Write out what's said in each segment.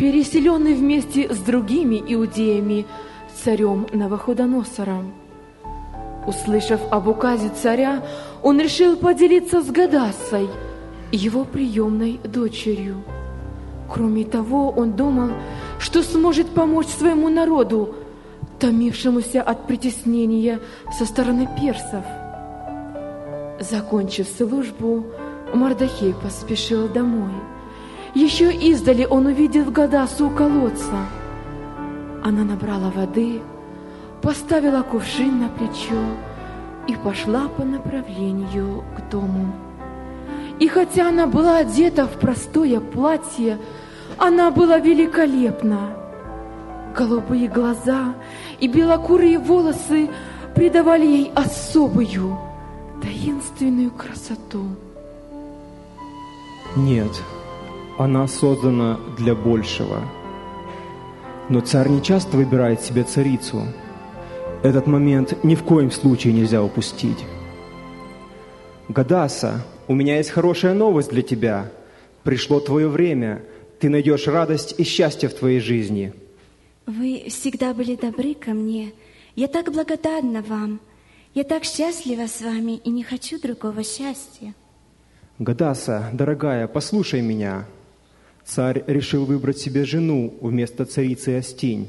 переселенный вместе с другими иудеями царем Новоходоносором. Услышав об указе царя, он решил поделиться с Гадасой, его приемной дочерью. Кроме того, он думал, что сможет помочь своему народу, томившемуся от притеснения со стороны персов. Закончив службу, Мардахей поспешил домой. Еще издали он увидел Гадасу у колодца. Она набрала воды, поставила кувшин на плечо и пошла по направлению к дому. И хотя она была одета в простое платье, она была великолепна. Голубые глаза и белокурые волосы придавали ей особую, таинственную красоту. Нет, она создана для большего. Но царь не часто выбирает себе царицу. Этот момент ни в коем случае нельзя упустить. Гадаса, у меня есть хорошая новость для тебя. Пришло твое время. Ты найдешь радость и счастье в твоей жизни. Вы всегда были добры ко мне. Я так благодарна вам. Я так счастлива с вами и не хочу другого счастья. Гадаса, дорогая, послушай меня. Царь решил выбрать себе жену вместо царицы Астинь.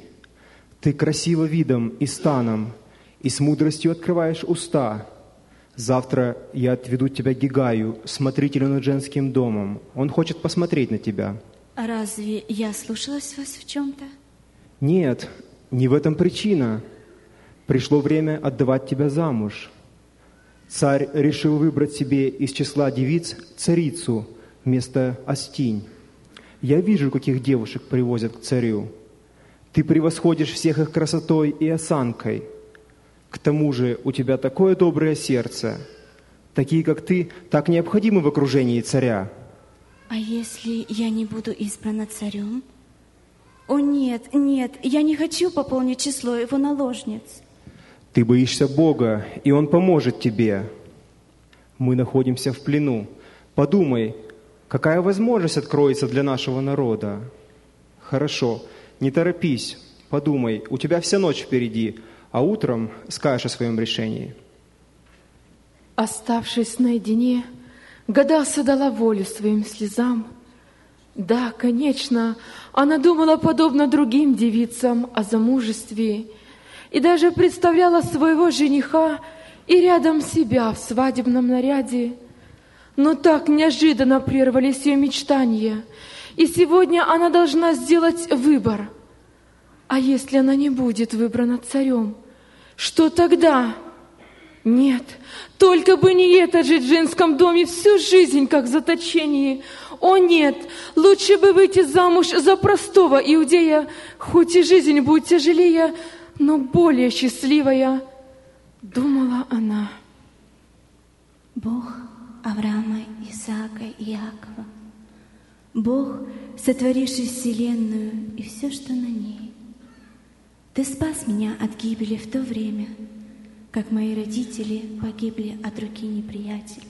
Ты красива видом и станом, и с мудростью открываешь уста. Завтра я отведу тебя к Гигаю, смотрителю над женским домом. Он хочет посмотреть на тебя. А разве я слушалась вас в чем-то? Нет, не в этом причина. Пришло время отдавать тебя замуж. Царь решил выбрать себе из числа девиц царицу вместо Астинь. Я вижу, каких девушек привозят к царю. Ты превосходишь всех их красотой и осанкой. К тому же у тебя такое доброе сердце. Такие, как ты, так необходимы в окружении царя. А если я не буду избрана царем? О нет, нет, я не хочу пополнить число его наложниц. Ты боишься Бога, и Он поможет тебе. Мы находимся в плену. Подумай, какая возможность откроется для нашего народа? Хорошо, не торопись, подумай, у тебя вся ночь впереди, а утром скажешь о своем решении. Оставшись наедине, Гадаса дала волю своим слезам. Да, конечно, она думала подобно другим девицам о замужестве и даже представляла своего жениха и рядом себя в свадебном наряде. Но так неожиданно прервались ее мечтания, и сегодня она должна сделать выбор. А если она не будет выбрана царем, что тогда? Нет, только бы не это жить в женском доме всю жизнь, как в заточении. О нет, лучше бы выйти замуж за простого иудея, хоть и жизнь будет тяжелее, но более счастливая, думала она. Бог Авраама, Исаака и Иакова. Бог, сотворивший вселенную и все, что на ней. Ты спас меня от гибели в то время, как мои родители погибли от руки неприятеля.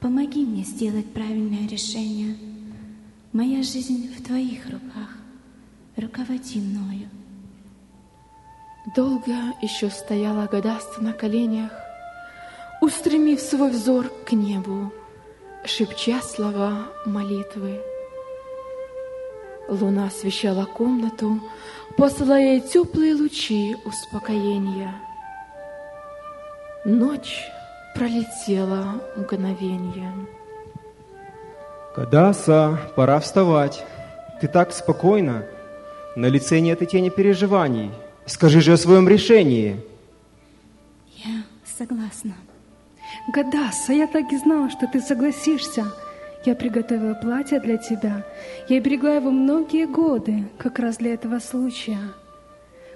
Помоги мне сделать правильное решение. Моя жизнь в Твоих руках. Руководи мною. Долго еще стояла Гадаста на коленях, устремив свой взор к небу, шепча слова молитвы. Луна освещала комнату, посылая ей теплые лучи успокоения — Ночь пролетела мгновением. Кадаса, пора вставать. Ты так спокойна. На лице нет и тени переживаний. Скажи же о своем решении. Я согласна. Гадаса, я так и знала, что ты согласишься. Я приготовила платье для тебя. Я берегла его многие годы, как раз для этого случая.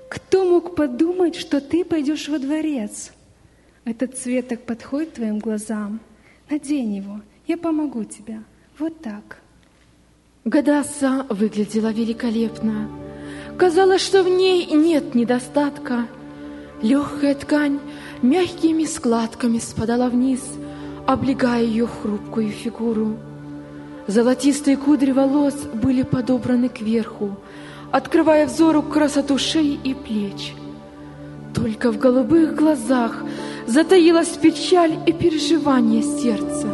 Кто мог подумать, что ты пойдешь во дворец? Этот цвет так подходит твоим глазам. Надень его, я помогу тебе. Вот так. Гадаса выглядела великолепно. Казалось, что в ней нет недостатка. Легкая ткань мягкими складками спадала вниз, облегая ее хрупкую фигуру. Золотистые кудри волос были подобраны кверху, открывая взору красоту шеи и плеч. Только в голубых глазах затаилась печаль и переживание сердца.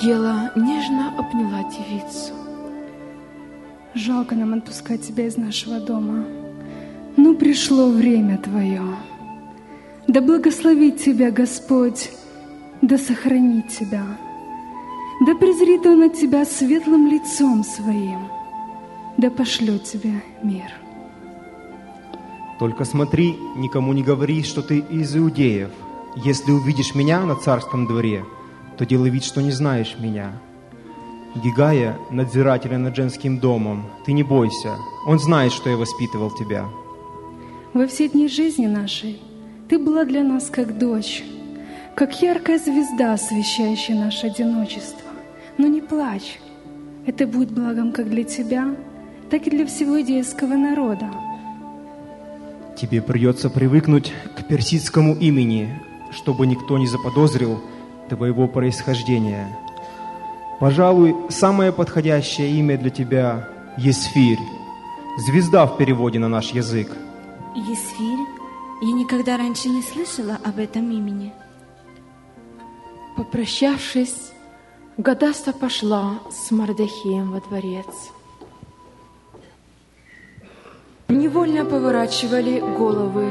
Гела нежно обняла девицу. Жалко нам отпускать тебя из нашего дома. Ну, пришло время твое. Да благословит тебя Господь, да сохранит тебя. Да презрит Он от тебя светлым лицом своим, да пошлет тебе мир. Только смотри, никому не говори, что ты из иудеев. Если увидишь меня на царском дворе, то делай вид, что не знаешь меня. Гигая, надзирателя над женским домом, ты не бойся, он знает, что я воспитывал тебя. Во все дни жизни нашей ты была для нас как дочь, как яркая звезда, освещающая наше одиночество. Но не плачь, это будет благом как для тебя, так и для всего иудейского народа. Тебе придется привыкнуть к персидскому имени, чтобы никто не заподозрил твоего происхождения. Пожалуй, самое подходящее имя для тебя – Есфирь, звезда в переводе на наш язык. Есфирь? Я никогда раньше не слышала об этом имени. Попрощавшись, Гадаста пошла с Мардахеем во дворец. Невольно поворачивали головы,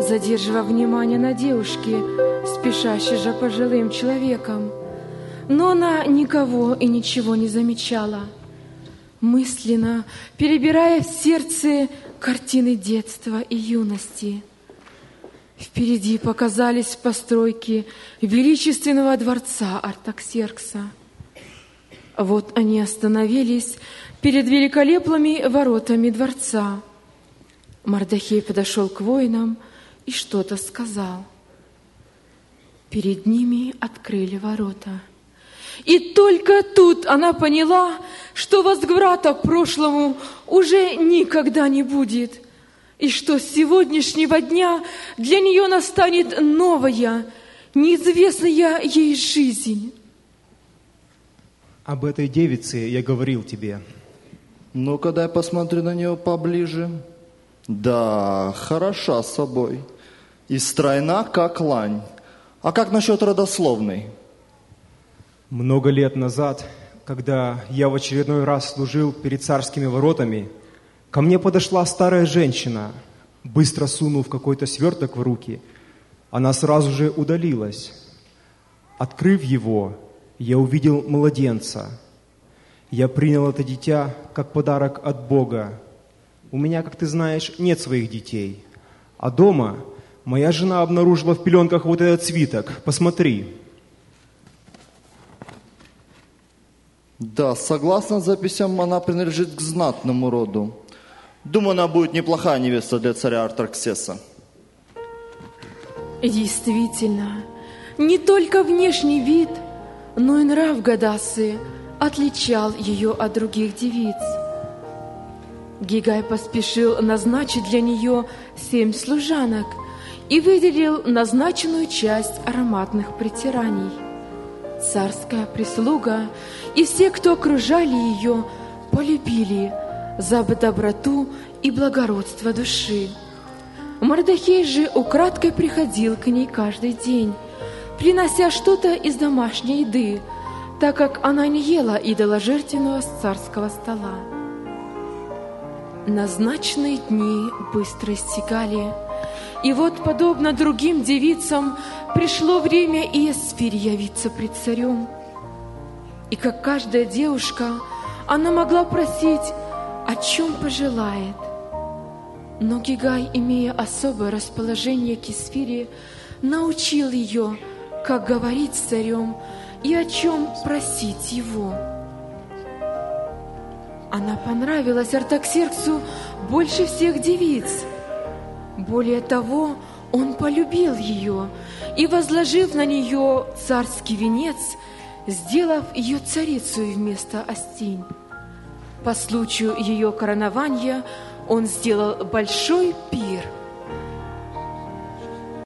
задерживая внимание на девушке, спешащей же пожилым человеком. Но она никого и ничего не замечала. Мысленно перебирая в сердце картины детства и юности. Впереди показались постройки величественного дворца Артаксеркса. Вот они остановились перед великолепными воротами дворца – Мардахей подошел к воинам и что-то сказал. Перед ними открыли ворота. И только тут она поняла, что возврата к прошлому уже никогда не будет, и что с сегодняшнего дня для нее настанет новая, неизвестная ей жизнь. Об этой девице я говорил тебе. Ну-ка, дай посмотрю на нее поближе. Да, хороша собой. И стройна, как лань. А как насчет родословной? Много лет назад, когда я в очередной раз служил перед царскими воротами, ко мне подошла старая женщина, быстро сунув какой-то сверток в руки. Она сразу же удалилась. Открыв его, я увидел младенца. Я принял это дитя как подарок от Бога, у меня, как ты знаешь, нет своих детей. А дома моя жена обнаружила в пеленках вот этот свиток. Посмотри. Да, согласно записям, она принадлежит к знатному роду. Думаю, она будет неплохая невеста для царя Артарксеса. Действительно, не только внешний вид, но и нрав Гадасы отличал ее от других девиц. Гигай поспешил назначить для нее семь служанок и выделил назначенную часть ароматных притираний. Царская прислуга и все, кто окружали ее, полюбили за доброту и благородство души. Мордахей же украдкой приходил к ней каждый день, принося что-то из домашней еды, так как она не ела идоложертвенного с царского стола. Назначенные дни быстро истекали, и вот, подобно другим девицам, пришло время и Эсфирь явиться пред царем. И как каждая девушка, она могла просить, о чем пожелает. Но Гигай, имея особое расположение к Эсфире, научил ее, как говорить с царем и о чем просить его. Она понравилась Артаксерксу больше всех девиц. Более того, он полюбил ее и, возложив на нее царский венец, сделав ее царицей вместо Остинь. По случаю ее коронования он сделал большой пир –